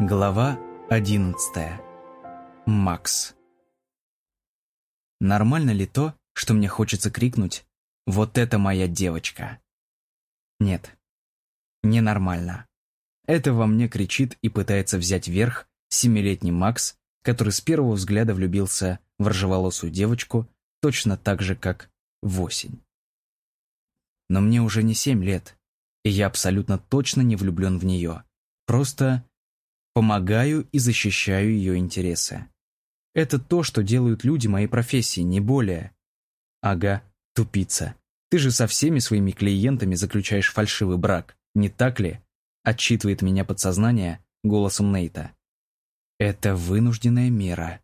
Глава 11. Макс. Нормально ли то, что мне хочется крикнуть «Вот это моя девочка»? Нет, ненормально. Это во мне кричит и пытается взять верх семилетний Макс, который с первого взгляда влюбился в ржеволосую девочку точно так же, как в осень. Но мне уже не семь лет, и я абсолютно точно не влюблен в нее. Просто помогаю и защищаю ее интересы. Это то, что делают люди моей профессии, не более. Ага, тупица. Ты же со всеми своими клиентами заключаешь фальшивый брак, не так ли? Отчитывает меня подсознание голосом Нейта. Это вынужденная мера.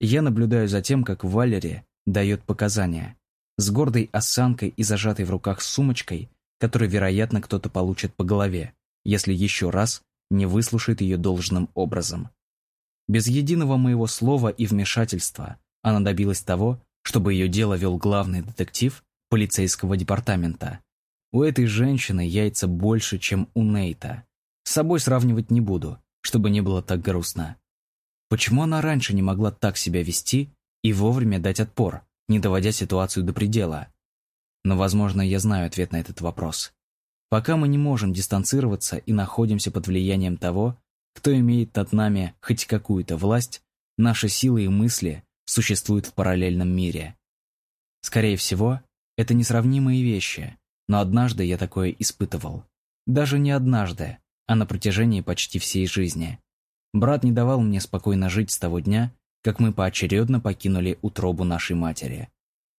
Я наблюдаю за тем, как Валери дает показания. С гордой осанкой и зажатой в руках сумочкой, которой, вероятно, кто-то получит по голове, если еще раз не выслушает ее должным образом. Без единого моего слова и вмешательства она добилась того, чтобы ее дело вел главный детектив полицейского департамента. У этой женщины яйца больше, чем у Нейта. С собой сравнивать не буду, чтобы не было так грустно. Почему она раньше не могла так себя вести и вовремя дать отпор, не доводя ситуацию до предела? Но, возможно, я знаю ответ на этот вопрос. Пока мы не можем дистанцироваться и находимся под влиянием того, кто имеет над нами хоть какую-то власть, наши силы и мысли существуют в параллельном мире. Скорее всего, это несравнимые вещи, но однажды я такое испытывал. Даже не однажды, а на протяжении почти всей жизни. Брат не давал мне спокойно жить с того дня, как мы поочередно покинули утробу нашей матери.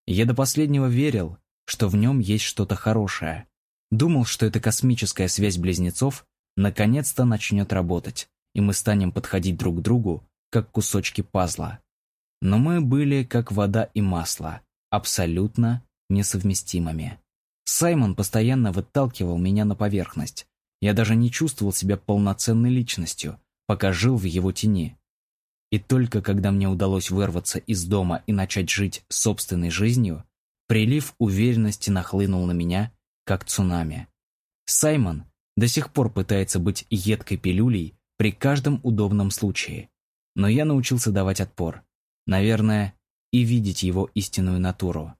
Я до последнего верил, что в нем есть что-то хорошее, Думал, что эта космическая связь близнецов наконец-то начнет работать, и мы станем подходить друг к другу, как кусочки пазла. Но мы были как вода и масло, абсолютно несовместимыми. Саймон постоянно выталкивал меня на поверхность. Я даже не чувствовал себя полноценной личностью, пока жил в его тени. И только когда мне удалось вырваться из дома и начать жить собственной жизнью, прилив уверенности нахлынул на меня как цунами. Саймон до сих пор пытается быть едкой пилюлей при каждом удобном случае. Но я научился давать отпор. Наверное, и видеть его истинную натуру.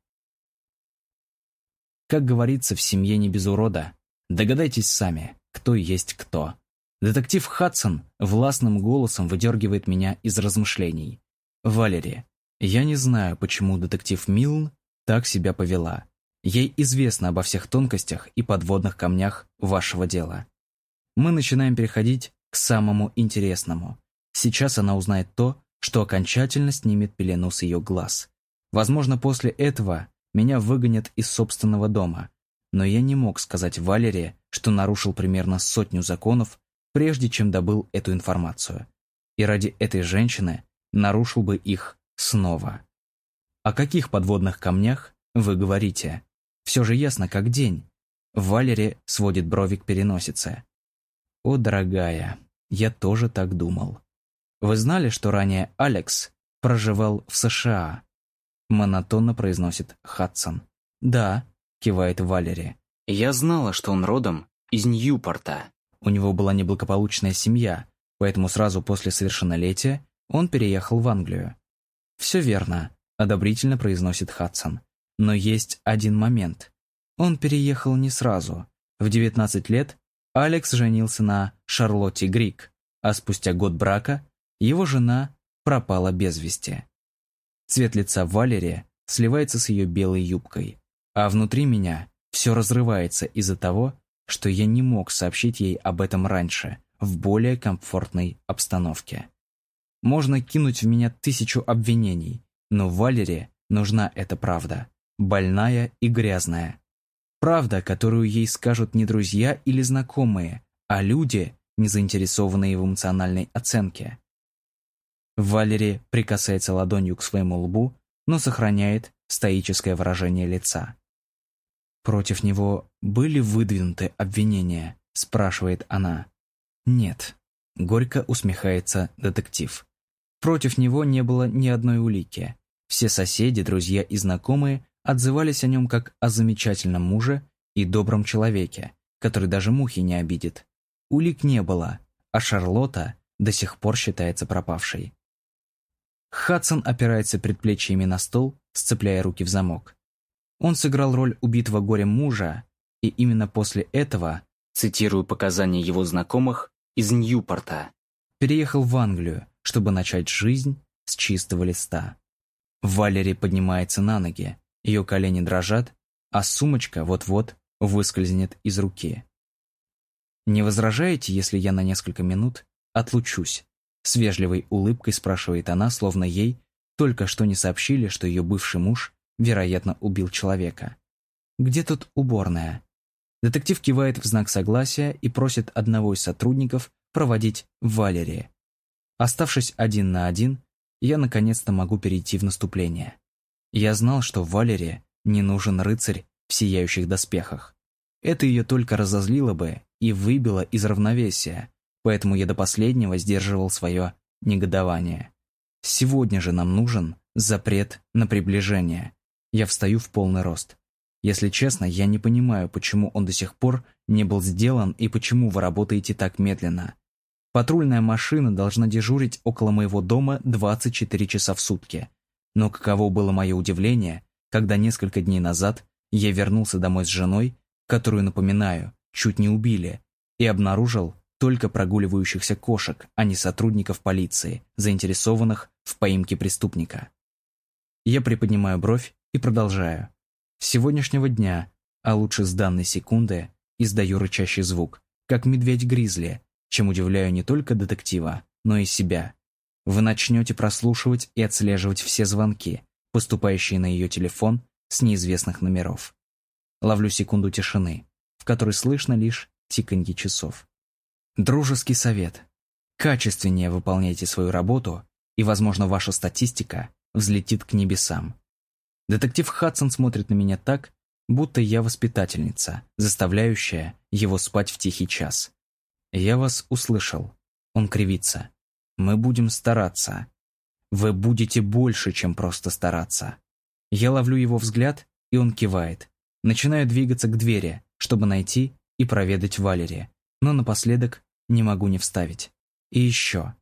Как говорится, в семье не без урода. Догадайтесь сами, кто есть кто. Детектив Хадсон властным голосом выдергивает меня из размышлений. «Валери, я не знаю, почему детектив Милн так себя повела. Ей известно обо всех тонкостях и подводных камнях вашего дела. Мы начинаем переходить к самому интересному. Сейчас она узнает то, что окончательно снимет пелену с ее глаз. Возможно, после этого меня выгонят из собственного дома. Но я не мог сказать Валерии, что нарушил примерно сотню законов, прежде чем добыл эту информацию. И ради этой женщины нарушил бы их снова. О каких подводных камнях вы говорите? Все же ясно, как день. Валери сводит брови к переносице. «О, дорогая, я тоже так думал. Вы знали, что ранее Алекс проживал в США?» Монотонно произносит Хадсон. «Да», кивает Валери. «Я знала, что он родом из Ньюпорта. У него была неблагополучная семья, поэтому сразу после совершеннолетия он переехал в Англию». «Все верно», одобрительно произносит Хадсон. Но есть один момент. Он переехал не сразу. В 19 лет Алекс женился на Шарлотте Грик, а спустя год брака его жена пропала без вести. Цвет лица Валерия сливается с ее белой юбкой, а внутри меня все разрывается из-за того, что я не мог сообщить ей об этом раньше, в более комфортной обстановке. Можно кинуть в меня тысячу обвинений, но Валере нужна эта правда больная и грязная. Правда, которую ей скажут не друзья или знакомые, а люди, не заинтересованные в эмоциональной оценке. Валери прикасается ладонью к своему лбу, но сохраняет стоическое выражение лица. «Против него были выдвинуты обвинения?» – спрашивает она. «Нет», – горько усмехается детектив. Против него не было ни одной улики. Все соседи, друзья и знакомые отзывались о нем как о замечательном муже и добром человеке, который даже мухи не обидит. Улик не было, а Шарлотта до сих пор считается пропавшей. Хадсон опирается предплечьями на стол, сцепляя руки в замок. Он сыграл роль убитого горем мужа, и именно после этого, цитирую показания его знакомых, из Ньюпорта, переехал в Англию, чтобы начать жизнь с чистого листа. Валери поднимается на ноги, ее колени дрожат, а сумочка вот-вот выскользнет из руки. «Не возражаете, если я на несколько минут отлучусь?» С вежливой улыбкой спрашивает она, словно ей только что не сообщили, что ее бывший муж, вероятно, убил человека. «Где тут уборная?» Детектив кивает в знак согласия и просит одного из сотрудников проводить Валерии. Оставшись один на один, я наконец-то могу перейти в наступление. Я знал, что Валерии не нужен рыцарь в сияющих доспехах. Это ее только разозлило бы и выбило из равновесия, поэтому я до последнего сдерживал свое негодование. Сегодня же нам нужен запрет на приближение. Я встаю в полный рост. Если честно, я не понимаю, почему он до сих пор не был сделан и почему вы работаете так медленно. Патрульная машина должна дежурить около моего дома 24 часа в сутки. Но каково было мое удивление, когда несколько дней назад я вернулся домой с женой, которую, напоминаю, чуть не убили, и обнаружил только прогуливающихся кошек, а не сотрудников полиции, заинтересованных в поимке преступника. Я приподнимаю бровь и продолжаю. С сегодняшнего дня, а лучше с данной секунды, издаю рычащий звук, как медведь-гризли, чем удивляю не только детектива, но и себя. Вы начнете прослушивать и отслеживать все звонки, поступающие на ее телефон с неизвестных номеров. Ловлю секунду тишины, в которой слышно лишь тиканье часов. Дружеский совет. Качественнее выполняйте свою работу, и, возможно, ваша статистика взлетит к небесам. Детектив Хадсон смотрит на меня так, будто я воспитательница, заставляющая его спать в тихий час. «Я вас услышал». Он кривится. «Мы будем стараться. Вы будете больше, чем просто стараться». Я ловлю его взгляд, и он кивает. Начинаю двигаться к двери, чтобы найти и проведать Валери. Но напоследок не могу не вставить. И еще.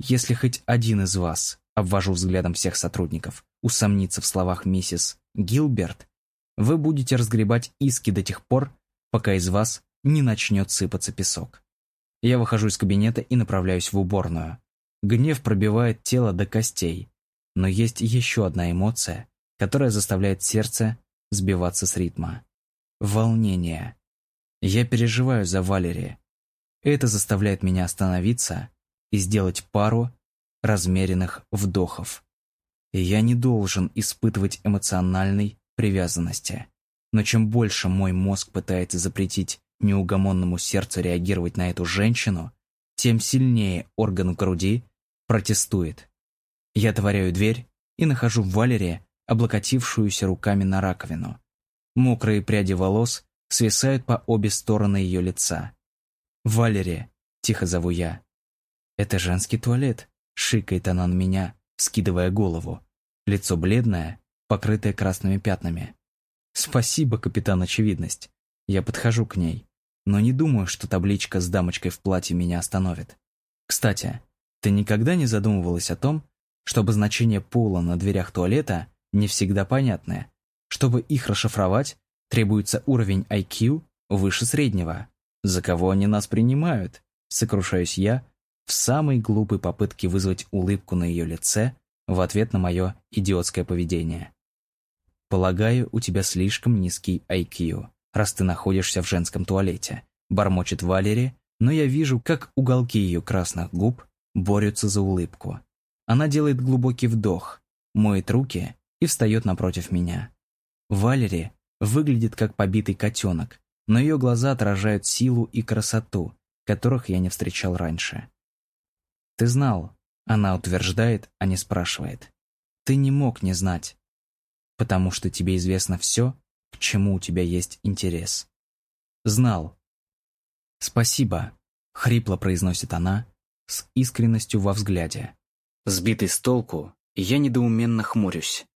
Если хоть один из вас, обвожу взглядом всех сотрудников, усомнится в словах миссис Гилберт, вы будете разгребать иски до тех пор, пока из вас не начнет сыпаться песок. Я выхожу из кабинета и направляюсь в уборную. Гнев пробивает тело до костей. Но есть еще одна эмоция, которая заставляет сердце сбиваться с ритма. Волнение. Я переживаю за Валери. Это заставляет меня остановиться и сделать пару размеренных вдохов. я не должен испытывать эмоциональной привязанности. Но чем больше мой мозг пытается запретить неугомонному сердцу реагировать на эту женщину, тем сильнее орган груди протестует. Я отворяю дверь и нахожу Валерия, облокотившуюся руками на раковину. Мокрые пряди волос свисают по обе стороны ее лица. «Валерия», — тихо зову я. «Это женский туалет», — шикает она на меня, скидывая голову. Лицо бледное, покрытое красными пятнами. «Спасибо, капитан Очевидность». Я подхожу к ней но не думаю, что табличка с дамочкой в платье меня остановит. Кстати, ты никогда не задумывалась о том, что обозначение пола на дверях туалета не всегда понятное? Чтобы их расшифровать, требуется уровень IQ выше среднего. За кого они нас принимают? Сокрушаюсь я в самой глупой попытке вызвать улыбку на ее лице в ответ на мое идиотское поведение. Полагаю, у тебя слишком низкий IQ раз ты находишься в женском туалете», — бормочет Валери, но я вижу, как уголки ее красных губ борются за улыбку. Она делает глубокий вдох, моет руки и встает напротив меня. Валери выглядит как побитый котенок, но ее глаза отражают силу и красоту, которых я не встречал раньше. «Ты знал», — она утверждает, а не спрашивает. «Ты не мог не знать, потому что тебе известно все, к чему у тебя есть интерес. Знал. «Спасибо», — хрипло произносит она, с искренностью во взгляде. Сбитый с толку, я недоуменно хмурюсь.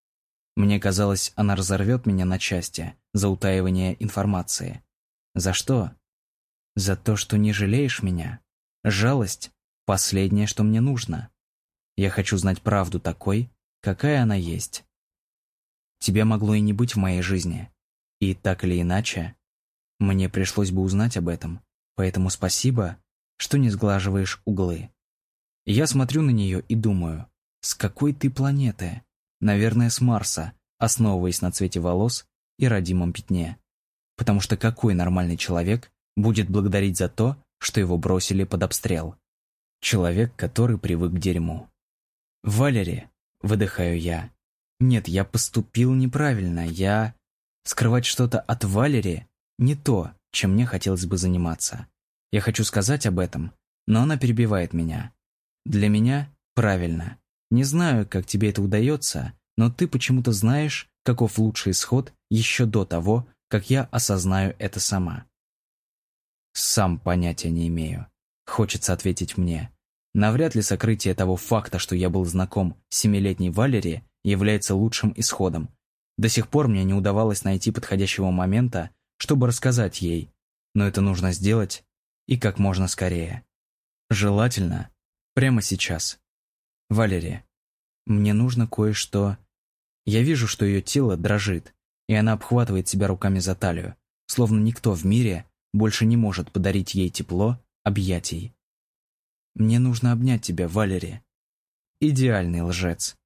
Мне казалось, она разорвет меня на части за утаивание информации. За что? За то, что не жалеешь меня? Жалость последнее, что мне нужно. Я хочу знать правду такой, какая она есть. Тебя могло и не быть в моей жизни. И так или иначе, мне пришлось бы узнать об этом. Поэтому спасибо, что не сглаживаешь углы. Я смотрю на нее и думаю, с какой ты планеты? Наверное, с Марса, основываясь на цвете волос и родимом пятне. Потому что какой нормальный человек будет благодарить за то, что его бросили под обстрел? Человек, который привык к дерьму. «Валери», — выдыхаю я. «Нет, я поступил неправильно, я...» Скрывать что-то от Валери не то, чем мне хотелось бы заниматься. Я хочу сказать об этом, но она перебивает меня. Для меня правильно. Не знаю, как тебе это удается, но ты почему-то знаешь, каков лучший исход еще до того, как я осознаю это сама. Сам понятия не имею. Хочется ответить мне. Навряд ли сокрытие того факта, что я был знаком с семилетней Валери, является лучшим исходом. До сих пор мне не удавалось найти подходящего момента, чтобы рассказать ей, но это нужно сделать и как можно скорее. Желательно прямо сейчас. Валерия, мне нужно кое-что... Я вижу, что ее тело дрожит, и она обхватывает себя руками за талию, словно никто в мире больше не может подарить ей тепло объятий. Мне нужно обнять тебя, Валерия. Идеальный лжец.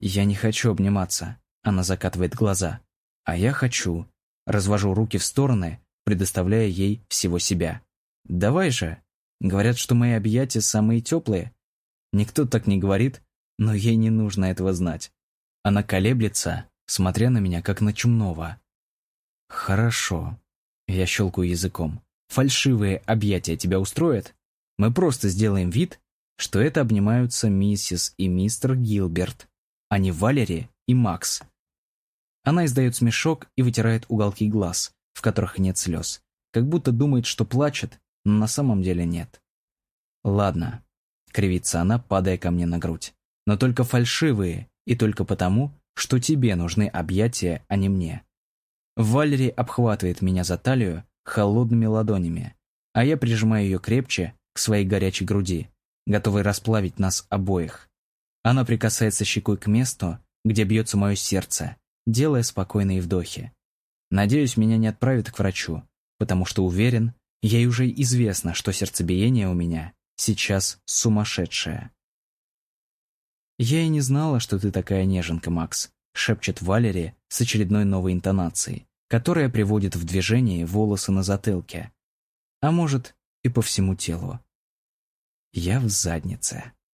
Я не хочу обниматься, она закатывает глаза. А я хочу. Развожу руки в стороны, предоставляя ей всего себя. Давай же. Говорят, что мои объятия самые теплые. Никто так не говорит, но ей не нужно этого знать. Она колеблется, смотря на меня, как на чумного. Хорошо. Я щелкаю языком. Фальшивые объятия тебя устроят? Мы просто сделаем вид, что это обнимаются миссис и мистер Гилберт, а не Валери и Макс. Она издает смешок и вытирает уголки глаз, в которых нет слез, как будто думает, что плачет, на самом деле нет. «Ладно», — кривится она, падая ко мне на грудь, «но только фальшивые, и только потому, что тебе нужны объятия, а не мне». Валери обхватывает меня за талию холодными ладонями, а я прижимаю ее крепче к своей горячей груди, готовой расплавить нас обоих. Она прикасается щекой к месту, где бьется мое сердце, делая спокойные вдохи. Надеюсь, меня не отправят к врачу, потому что уверен, ей уже известно, что сердцебиение у меня сейчас сумасшедшее. «Я и не знала, что ты такая неженка, Макс», шепчет Валери с очередной новой интонацией, которая приводит в движение волосы на затылке. А может, и по всему телу. Я в заднице.